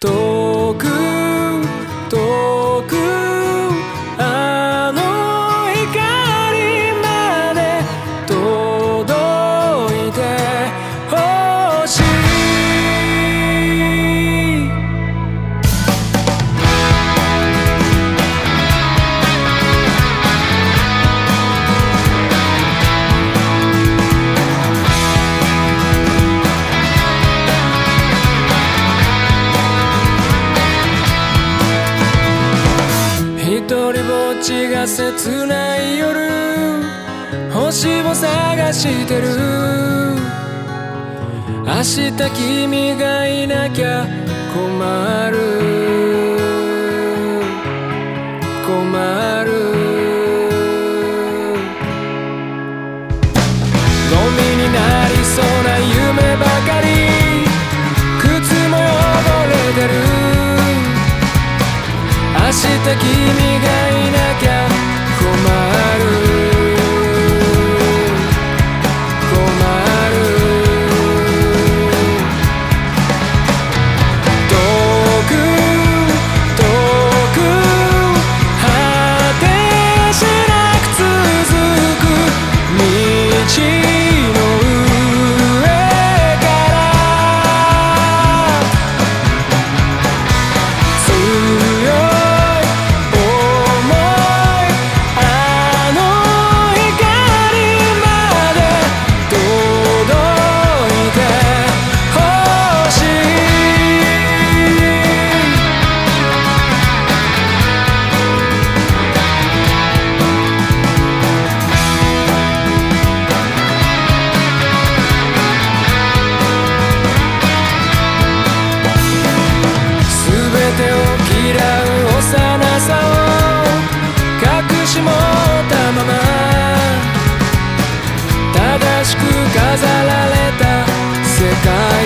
Todo. とりぼっちが切ない夜星を探してる。明日君がいなきゃ困る。困る。ゴミになりそうな君がいなきゃ buscar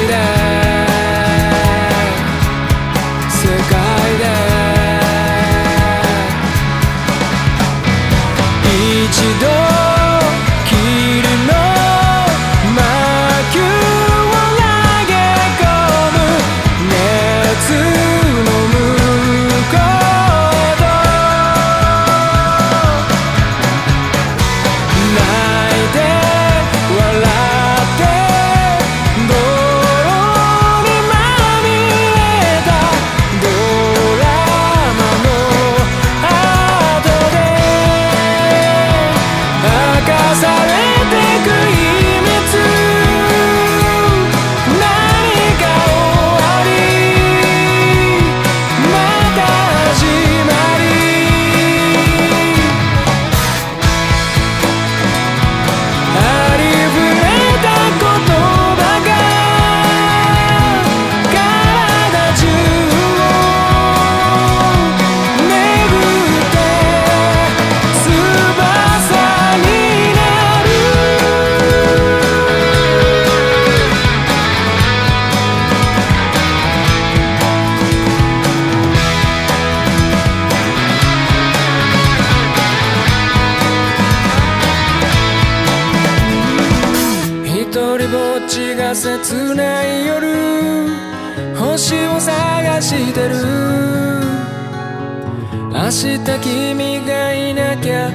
ぼっちが切ない夜星を探してる。明日君がいなきゃ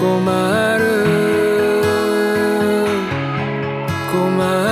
困る。困る。